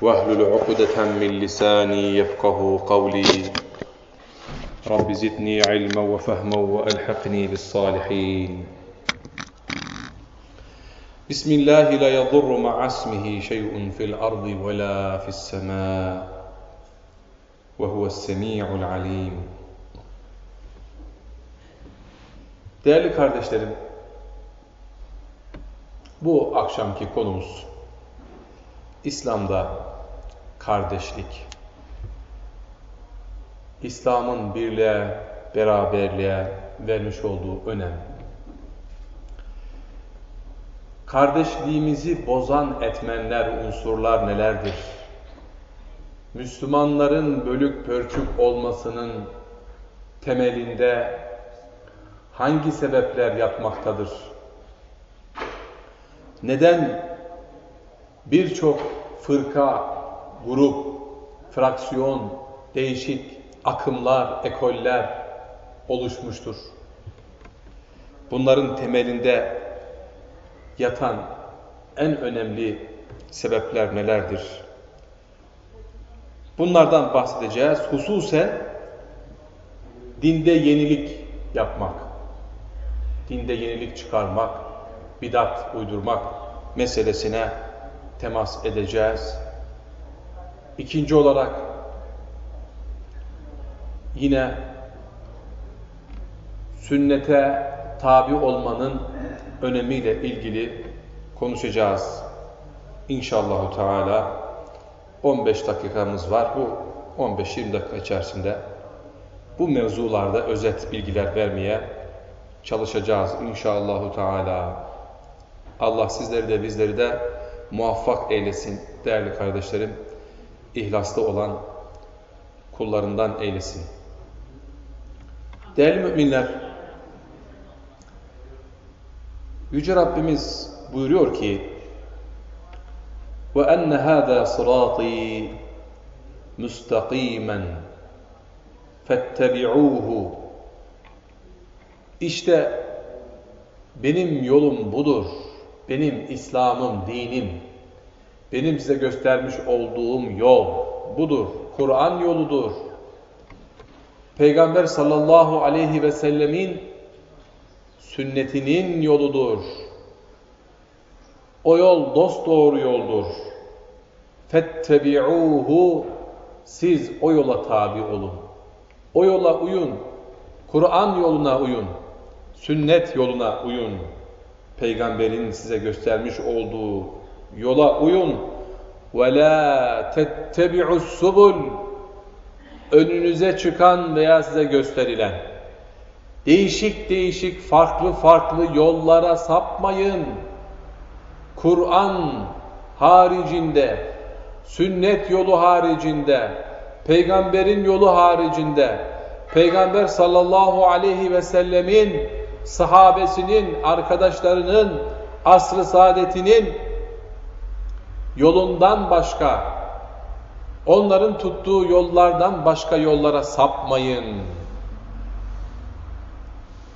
واهلل عقدة من لساني يفقه قولي. رب زدني علما وفهما وألحقني بالصالحين. بسم الله لا يضر مع اسمه شيء في الأرض ولا في السماء وهو السميع العليم. Değerli kardeşlerim, bu akşamki konumuz İslam'da kardeşlik. İslam'ın birliğe, beraberliğe vermiş olduğu önem. Kardeşliğimizi bozan etmenler, unsurlar nelerdir? Müslümanların bölük pörçük olmasının temelinde hangi sebepler yatmaktadır? Neden birçok fırka, grup, fraksiyon, değişik akımlar, ekoller oluşmuştur? Bunların temelinde yatan en önemli sebepler nelerdir? Bunlardan bahsedeceğiz. Hususen dinde yenilik yapmak, dinde yenilik çıkarmak, bidat uydurmak meselesine temas edeceğiz. İkinci olarak yine sünnete tabi olmanın önemiyle ilgili konuşacağız. İnşallahu Teala 15 dakikamız var. Bu 15-20 dakika içerisinde bu mevzularda özet bilgiler vermeye çalışacağız inşallahu Teala. Allah sizleri de bizleri de muvaffak eylesin değerli kardeşlerim İhlaslı olan kullarından eylesin. Değerli müminler, Yüce Rabbimiz buyuruyor ki وَاَنَّ هَذَا صِرَاطِي مُسْتَقِيمًا فَاتَّبِعُوهُ İşte benim yolum budur. Benim İslam'ım, dinim. benim size göstermiş olduğum yol budur. Kur'an yoludur. Peygamber sallallahu aleyhi ve sellemin sünnetinin yoludur. O yol dost doğru yoldur. Fettebi'uhu siz o yola tabi olun. O yola uyun. Kur'an yoluna uyun. Sünnet yoluna uyun. Peygamberin size göstermiş olduğu yola uyun. Ve la tettebi'us subul önünüze çıkan veya size gösterilen değişik değişik farklı farklı yollara sapmayın. Kur'an haricinde, sünnet yolu haricinde, peygamberin yolu haricinde, peygamber sallallahu aleyhi ve sellemin sahabesinin, arkadaşlarının, asr-ı saadetinin yolundan başka, onların tuttuğu yollardan başka yollara sapmayın.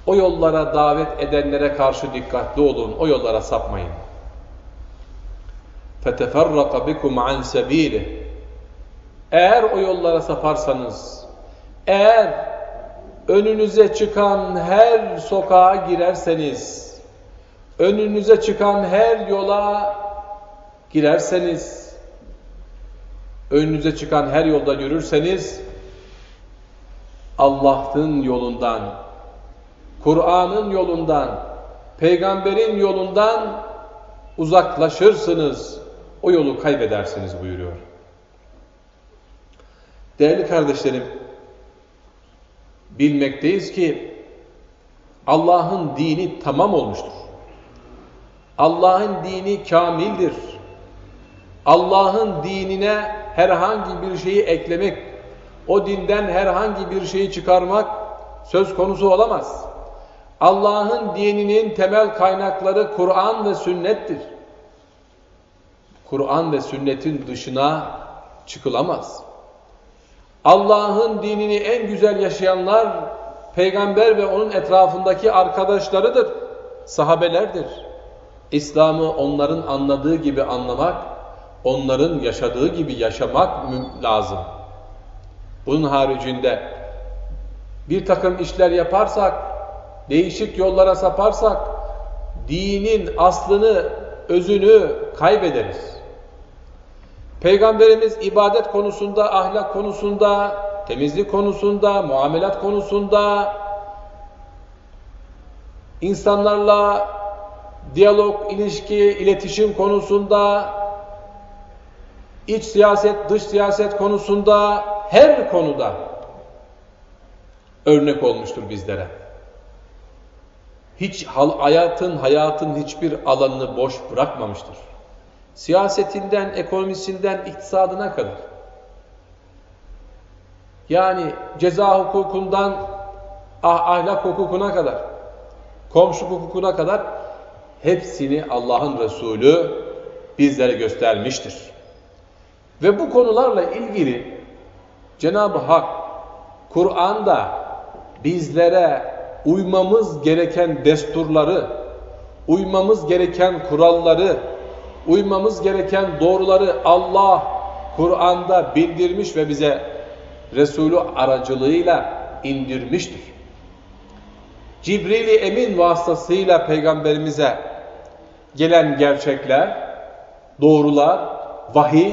O yollara davet edenlere karşı dikkatli olun, o yollara sapmayın. فَتَفَرَّقَ بِكُمْ عَنْ سَب۪يلِهِ Eğer o yollara saparsanız, eğer önünüze çıkan her sokağa girerseniz, önünüze çıkan her yola girerseniz, önünüze çıkan her yolda yürürseniz, Allah'ın yolundan, Kur'an'ın yolundan, peygamberin yolundan uzaklaşırsınız, o yolu kaybedersiniz buyuruyor. Değerli kardeşlerim, bilmekteyiz ki Allah'ın dini tamam olmuştur. Allah'ın dini kamildir. Allah'ın dinine herhangi bir şeyi eklemek, o dinden herhangi bir şeyi çıkarmak söz konusu olamaz. Allah'ın dininin temel kaynakları Kur'an ve sünnettir. Kur'an ve sünnetin dışına çıkılamaz. Allah'ın dinini en güzel yaşayanlar peygamber ve onun etrafındaki arkadaşlarıdır, sahabelerdir. İslam'ı onların anladığı gibi anlamak, onların yaşadığı gibi yaşamak lazım. Bunun haricinde bir takım işler yaparsak, değişik yollara saparsak, dinin aslını, özünü kaybederiz. Peygamberimiz ibadet konusunda, ahlak konusunda, temizlik konusunda, muamelat konusunda, insanlarla diyalog, ilişki, iletişim konusunda, iç siyaset, dış siyaset konusunda, her konuda örnek olmuştur bizlere. Hiç hayatın, hayatın hiçbir alanını boş bırakmamıştır. Siyasetinden, ekonomisinden, iktisadına kadar. Yani ceza hukukundan ah, ahlak hukukuna kadar, komşu hukukuna kadar hepsini Allah'ın Resulü bizlere göstermiştir. Ve bu konularla ilgili Cenab-ı Hak Kur'an'da bizlere uymamız gereken desturları, uymamız gereken kuralları, uymamız gereken doğruları Allah Kur'an'da bildirmiş ve bize Resulü aracılığıyla indirmiştir. Cibril-i Emin vasıtasıyla peygamberimize gelen gerçekler, doğrular, vahiy,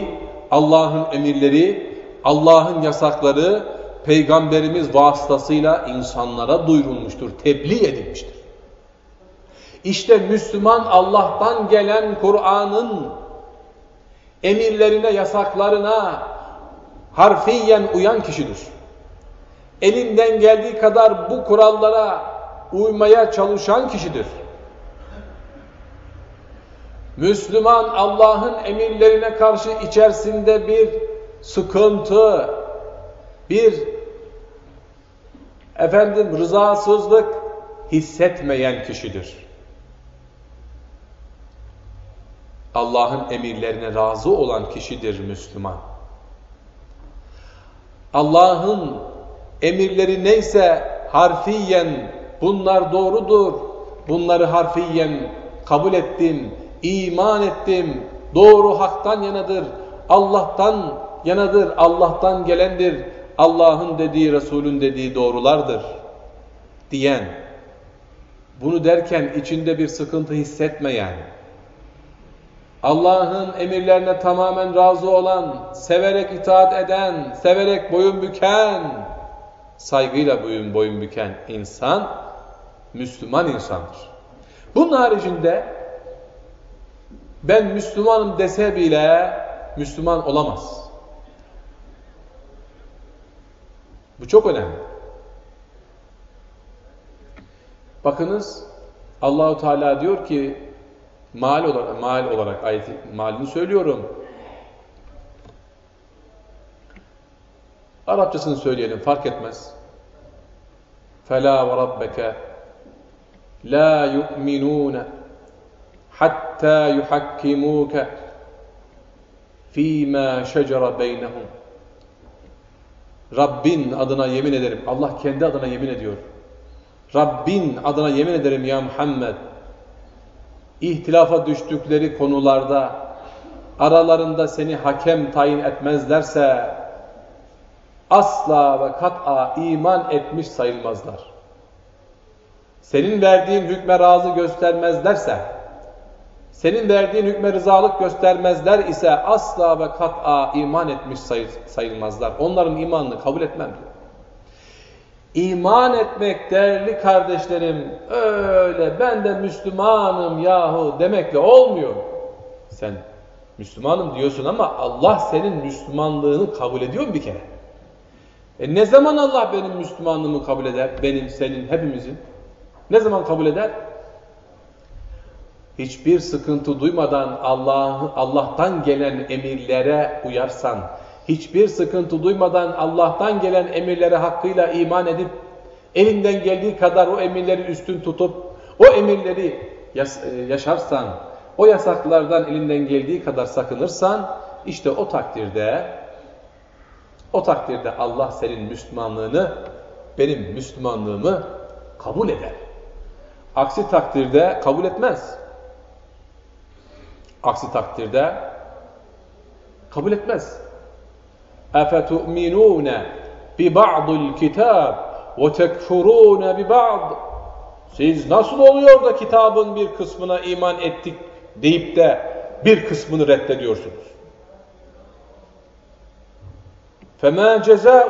Allah'ın emirleri, Allah'ın yasakları peygamberimiz vasıtasıyla insanlara duyurulmuştur, tebliğ edilmiştir. İşte Müslüman Allah'tan gelen Kur'an'ın emirlerine, yasaklarına harfiyen uyan kişidir. Elinden geldiği kadar bu kurallara uymaya çalışan kişidir. Müslüman Allah'ın emirlerine karşı içerisinde bir sıkıntı, bir efendim rızasızlık hissetmeyen kişidir. Allah'ın emirlerine razı olan kişidir Müslüman. Allah'ın emirleri neyse harfiyen bunlar doğrudur, bunları harfiyen kabul ettim, iman ettim, doğru haktan yanadır, Allah'tan yanadır, Allah'tan gelendir, Allah'ın dediği, Resul'ün dediği doğrulardır. Diyen, bunu derken içinde bir sıkıntı hissetmeyen, Allah'ın emirlerine tamamen razı olan, severek itaat eden, severek boyun büken, saygıyla boyun boyun büken insan, Müslüman insandır. Bunun haricinde ben Müslümanım dese bile Müslüman olamaz. Bu çok önemli. Bakınız Allahu Teala diyor ki mal olarak mal olarak ayeti malini söylüyorum. Arapçasını söyleyelim fark etmez. Fela ve rabbeke la yu'minun hatta yuhakkimuke fîmâ şecere beynehum. Rabbin adına yemin ederim. Allah kendi adına yemin ediyor. Rabbin adına yemin ederim ya Muhammed. İhtilafa düştükleri konularda aralarında seni hakem tayin etmezlerse asla ve kat'a iman etmiş sayılmazlar. Senin verdiğin hükme razı göstermezlerse senin verdiğin hükme rızalık göstermezler ise asla ve kat'a iman etmiş sayılmazlar. Onların imanını kabul etmem diyor. İman etmek değerli kardeşlerim öyle ben de Müslümanım yahu demekle olmuyor. Sen Müslümanım diyorsun ama Allah senin Müslümanlığını kabul ediyor mu bir kere? E ne zaman Allah benim Müslümanlığımı kabul eder? Benim, senin, hepimizin. Ne zaman kabul eder? Hiçbir sıkıntı duymadan Allah Allah'tan gelen emirlere uyarsan, hiçbir sıkıntı duymadan Allah'tan gelen emirlere hakkıyla iman edip elinden geldiği kadar o emirleri üstün tutup o emirleri e, yaşarsan, o yasaklardan elinden geldiği kadar sakınırsan işte o takdirde o takdirde Allah senin Müslümanlığını benim Müslümanlığımı kabul eder. Aksi takdirde kabul etmez. Aksi takdirde kabul etmez. اَفَتُؤْمِنُونَ بِبَعْضُ الْكِتَابِ وَتَكْفُرُونَ بِبَعْضِ Siz nasıl oluyor da kitabın bir kısmına iman ettik deyip de bir kısmını reddediyorsunuz? فَمَا جَزَاءُ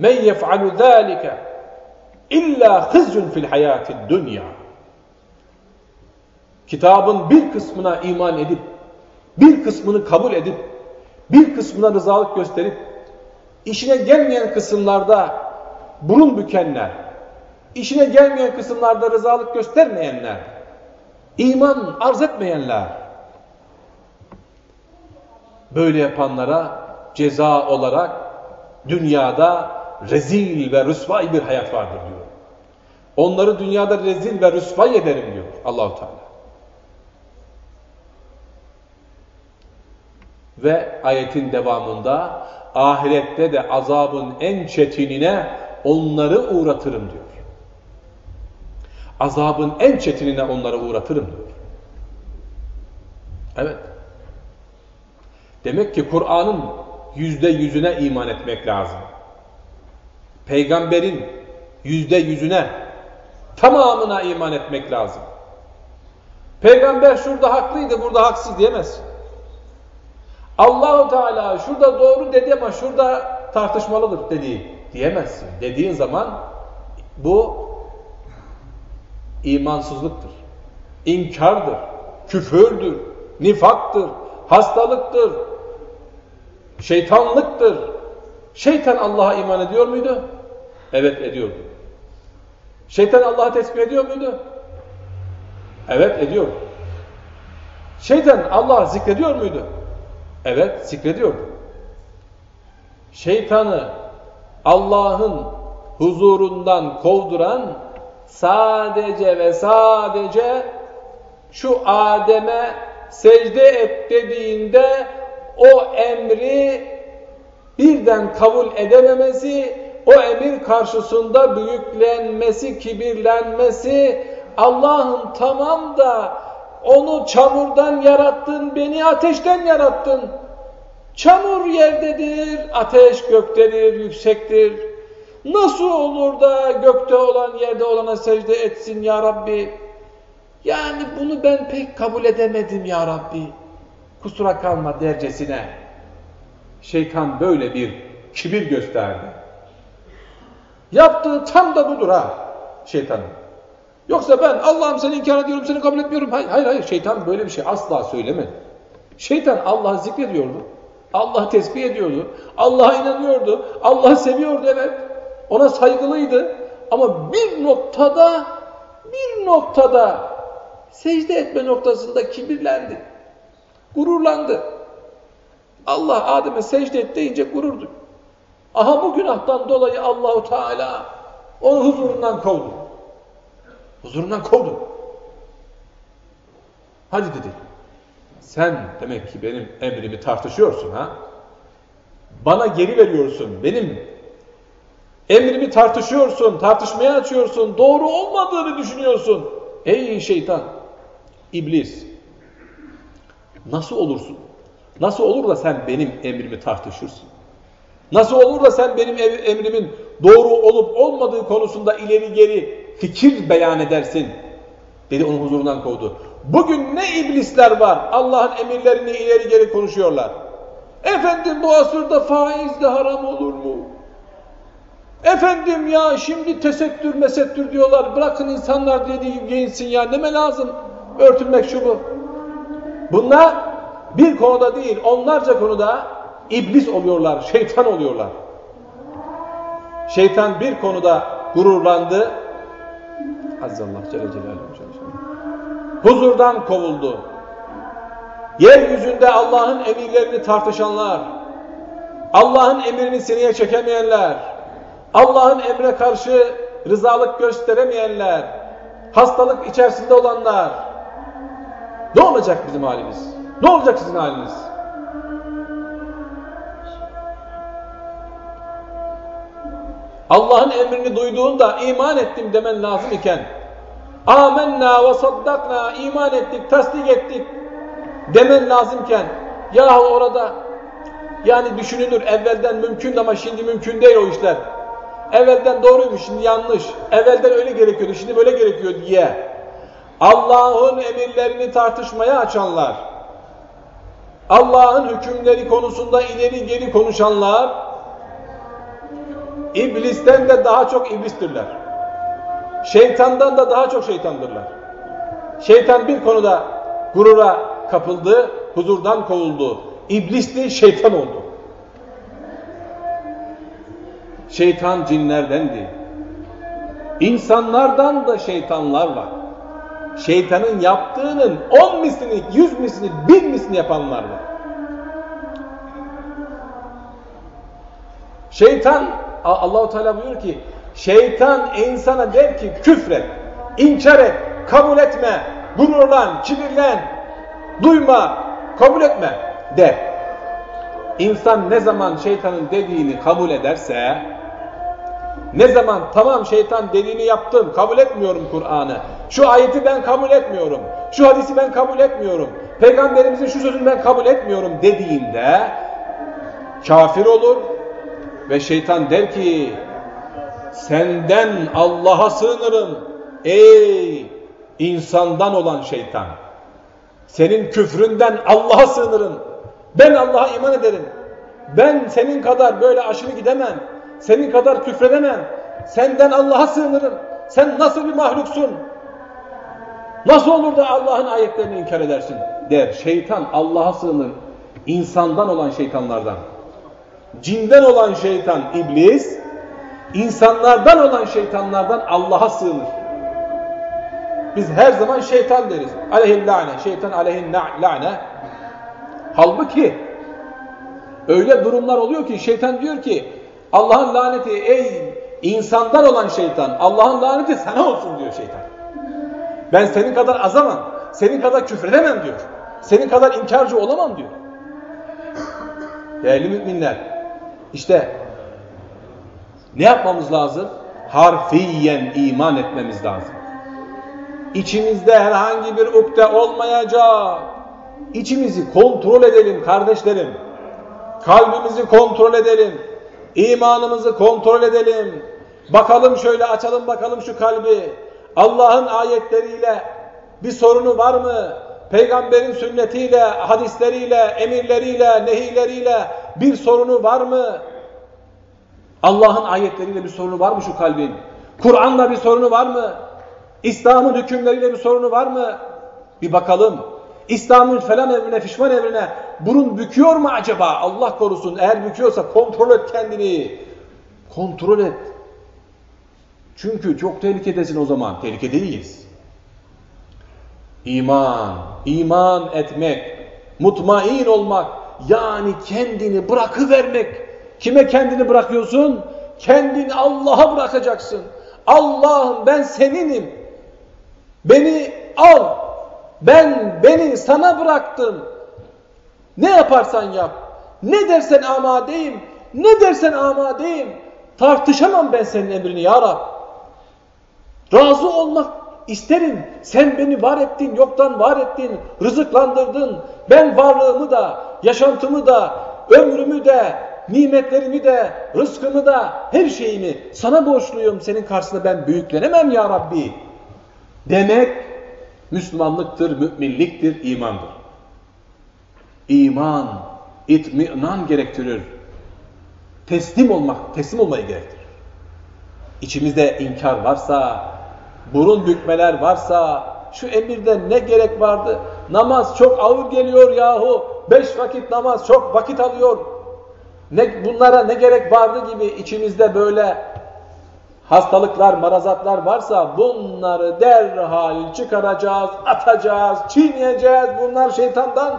مَنْ يَفْعَلُ ذَٰلِكَ İlla hızyun fil hayatid dünya. Kitabın bir kısmına iman edip, bir kısmını kabul edip, bir kısmına rızalık gösterip, işine gelmeyen kısımlarda burun bükenler, işine gelmeyen kısımlarda rızalık göstermeyenler, iman arz etmeyenler, böyle yapanlara ceza olarak dünyada rezil ve rüsvay bir hayat vardır diyor. Onları dünyada rezil ve rüsvay ederim diyor Allahu Teala. Ve ayetin devamında ahirette de azabın en çetinine onları uğratırım diyor. Azabın en çetinine onları uğratırım diyor. Evet. Demek ki Kur'an'ın yüzde yüzüne iman etmek lazım. Peygamberin yüzde yüzüne tamamına iman etmek lazım. Peygamber şurada haklıydı, burada haksız diyemez. Allahu Teala şurada doğru dedi ama şurada tartışmalıdır dediği diyemezsin. Dediğin zaman bu imansızlıktır. inkardır, küfürdür, nifaktır, hastalıktır, şeytanlıktır. Şeytan Allah'a iman ediyor muydu? Evet ediyordu. Şeytan Allah'ı tesbih ediyor muydu? Evet ediyor. Şeytan Allah'ı zikrediyor muydu? Evet zikrediyordu. Şeytanı Allah'ın huzurundan kovduran sadece ve sadece şu Adem'e secde et dediğinde o emri birden kabul edememesi o emir karşısında büyüklenmesi, kibirlenmesi, Allah'ım tamam da onu çamurdan yarattın, beni ateşten yarattın. Çamur yerdedir, ateş göktedir, yüksektir. Nasıl olur da gökte olan yerde olana secde etsin ya Rabbi? Yani bunu ben pek kabul edemedim ya Rabbi. Kusura kalma dercesine. Şeytan böyle bir kibir gösterdi. Yaptığı tam da budur ha şeytanın. Yoksa ben Allah'ım seni inkar ediyorum, seni kabul etmiyorum. Hayır, hayır, hayır. Şeytan böyle bir şey asla söylemedi. Şeytan Allah'ı zikrediyordu. Allah'ı tesbih ediyordu. Allah'a inanıyordu. Allah'ı seviyordu evet. Ona saygılıydı. Ama bir noktada bir noktada secde etme noktasında kibirlendi. Gururlandı. Allah Adem'e secde et deyince gururdu. Aha bu günahtan dolayı Allahu Teala onu huzurundan kovdu. Huzurundan kovdu. Hadi dedi. Sen demek ki benim emrimi tartışıyorsun ha? Bana geri veriyorsun. Benim emrimi tartışıyorsun, tartışmaya açıyorsun. Doğru olmadığını düşünüyorsun. Ey şeytan, iblis. Nasıl olursun? Nasıl olur da sen benim emrimi tartışırsın? Nasıl olur da sen benim emrimin doğru olup olmadığı konusunda ileri geri fikir beyan edersin? Dedi onun huzurundan kovdu. Bugün ne iblisler var Allah'ın emirlerini ileri geri konuşuyorlar. Efendim bu asırda faiz de haram olur mu? Efendim ya şimdi tesettür mesettür diyorlar. Bırakın insanlar dediği gibi giyinsin ya. Neme lazım? Örtünmek şu bu. Bunlar bir konuda değil onlarca konuda iblis oluyorlar, şeytan oluyorlar. Şeytan bir konuda gururlandı. Azzallah Celle Celaluhu Huzurdan kovuldu. Yeryüzünde Allah'ın emirlerini tartışanlar, Allah'ın emrini sineye çekemeyenler, Allah'ın emre karşı rızalık gösteremeyenler, hastalık içerisinde olanlar, ne olacak bizim halimiz? Ne olacak sizin haliniz? Allah'ın emrini duyduğunda iman ettim demen lazım iken amenna ve saddakna iman ettik, tasdik ettik demen lazımken yahu orada yani düşünülür evvelden mümkün ama şimdi mümkün değil o işler. Evvelden doğruymuş şimdi yanlış. Evvelden öyle gerekiyordu şimdi böyle gerekiyor diye. Allah'ın emirlerini tartışmaya açanlar, Allah'ın hükümleri konusunda ileri geri konuşanlar, İblisten de daha çok iblistirler. Şeytandan da daha çok şeytandırlar. Şeytan bir konuda gurura kapıldı, huzurdan kovuldu. İblis de şeytan oldu. Şeytan cinlerdendi. İnsanlardan da şeytanlar var. Şeytanın yaptığının on mislini, yüz mislini, bin mislini yapanlar var. Şeytan, Allahu Teala buyuruyor ki, şeytan insana der ki küfret, inkar et, kabul etme, gururlan, kibirlen, duyma, kabul etme de. İnsan ne zaman şeytanın dediğini kabul ederse, ne zaman tamam şeytan dediğini yaptım, kabul etmiyorum Kur'an'ı, şu ayeti ben kabul etmiyorum, şu hadisi ben kabul etmiyorum, peygamberimizin şu sözünü ben kabul etmiyorum dediğinde kafir olur ve şeytan der ki senden Allah'a sığınırım ey insandan olan şeytan. Senin küfründen Allah'a sığınırım. Ben Allah'a iman ederim. Ben senin kadar böyle aşırı gidemem. Senin kadar küfredemem. Senden Allah'a sığınırım. Sen nasıl bir mahluksun? Nasıl olur da Allah'ın ayetlerini inkar edersin? Der. Şeytan Allah'a sığınır. İnsandan olan şeytanlardan. Cinden olan şeytan iblis, insanlardan olan şeytanlardan Allah'a sığınır. Biz her zaman şeytan deriz. Aleyhin la'ne, şeytan aleyhin la'ne. Halbuki öyle durumlar oluyor ki şeytan diyor ki Allah'ın laneti ey insandan olan şeytan, Allah'ın laneti sana olsun diyor şeytan. Ben senin kadar azamam, senin kadar küfredemem diyor. Senin kadar inkarcı olamam diyor. Değerli müminler, işte ne yapmamız lazım? Harfiyen iman etmemiz lazım. İçimizde herhangi bir ukde olmayacak. İçimizi kontrol edelim kardeşlerim. Kalbimizi kontrol edelim. İmanımızı kontrol edelim. Bakalım şöyle açalım bakalım şu kalbi. Allah'ın ayetleriyle bir sorunu var mı? Peygamberin sünnetiyle, hadisleriyle, emirleriyle, nehileriyle bir sorunu var mı? Allah'ın ayetleriyle bir sorunu var mı şu kalbin? Kur'an'la bir sorunu var mı? İslam'ın hükümleriyle bir sorunu var mı? Bir bakalım. İslam'ın falan evrine, fişman evrine burun büküyor mu acaba? Allah korusun. Eğer büküyorsa kontrol et kendini. Kontrol et. Çünkü çok tehlikedesin o zaman. Tehlikedeyiz. İman, iman etmek, mutmain olmak, yani kendini bırakıvermek. Kime kendini bırakıyorsun? Kendini Allah'a bırakacaksın. Allah'ım ben seninim. Beni al. Ben beni sana bıraktım. Ne yaparsan yap. Ne dersen amadeyim. Ne dersen amadeyim. Tartışamam ben senin emrini ya Rab. Razı olmak isterim. Sen beni var ettin, yoktan var ettin, rızıklandırdın. Ben varlığımı da, yaşantımı da, ömrümü de, nimetlerimi de, rızkımı da, her şeyimi sana borçluyum. Senin karşısında ben büyüklenemem ya Rabbi. Demek Müslümanlıktır, müminliktir, imandır. İman, itminan gerektirir. Teslim olmak, teslim olmayı gerektirir. İçimizde inkar varsa, burun bükmeler varsa, şu emirde ne gerek vardı? Namaz çok ağır geliyor yahu. Beş vakit namaz çok vakit alıyor. Ne, bunlara ne gerek vardı gibi içimizde böyle hastalıklar, marazatlar varsa bunları derhal çıkaracağız, atacağız, çiğneyeceğiz. Bunlar şeytandan.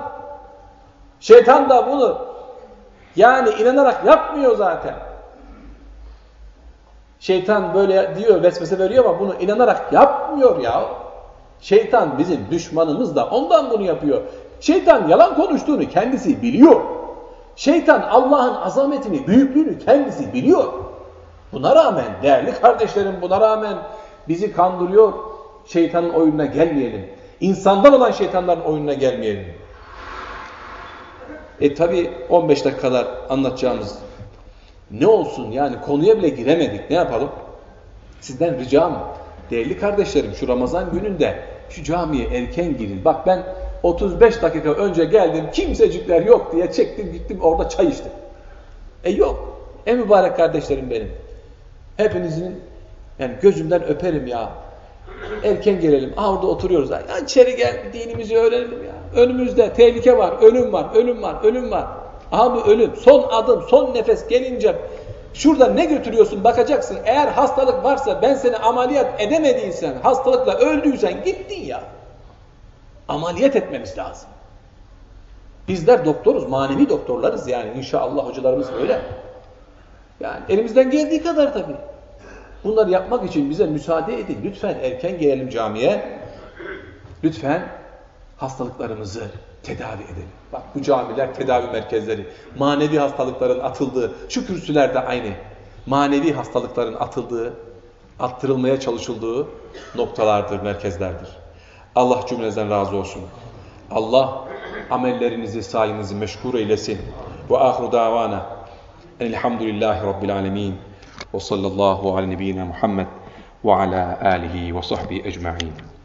Şeytan da bunu Yani inanarak yapmıyor zaten. Şeytan böyle diyor, vesvese veriyor ama bunu inanarak yapmıyor ya. Şeytan bizim düşmanımız da ondan bunu yapıyor. Şeytan yalan konuştuğunu kendisi biliyor. Şeytan Allah'ın azametini, büyüklüğünü kendisi biliyor. Buna rağmen değerli kardeşlerim buna rağmen bizi kandırıyor. Şeytanın oyununa gelmeyelim. İnsandan olan şeytanların oyununa gelmeyelim. E tabi 15 dakika kadar anlatacağımız ne olsun yani konuya bile giremedik. Ne yapalım? Sizden ricam değerli kardeşlerim şu Ramazan gününde şu camiye erken girin. Bak ben 35 dakika önce geldim kimsecikler yok diye çektim gittim orada çay içtim. E yok. E mübarek kardeşlerim benim. Hepinizin yani gözümden öperim ya. Erken gelelim. Aa orada oturuyoruz. Ya içeri gel dinimizi öğrenelim ya. Önümüzde tehlike var, ölüm var, ölüm var, ölüm var. Aha bu ölüm. Son adım, son nefes gelince şurada ne götürüyorsun bakacaksın. Eğer hastalık varsa ben seni ameliyat edemediysen, hastalıkla öldüysen gittin ya. Ameliyat etmemiz lazım. Bizler doktoruz, manevi doktorlarız yani. İnşallah hocalarımız öyle. Yani elimizden geldiği kadar tabii. Bunları yapmak için bize müsaade edin. Lütfen erken gelelim camiye. Lütfen hastalıklarımızı tedavi edelim. Bak bu camiler tedavi merkezleri. Manevi hastalıkların atıldığı, şu kürsüler de aynı. Manevi hastalıkların atıldığı, attırılmaya çalışıldığı noktalardır, merkezlerdir. Allah cümlenizden razı olsun. Allah amellerinizi, sayenizi meşgul eylesin. Ve ahru davana. Elhamdülillahi Rabbil alemin. Ve sallallahu ala nebiyyina Muhammed ve ala alihi ve sahbihi ecma'in.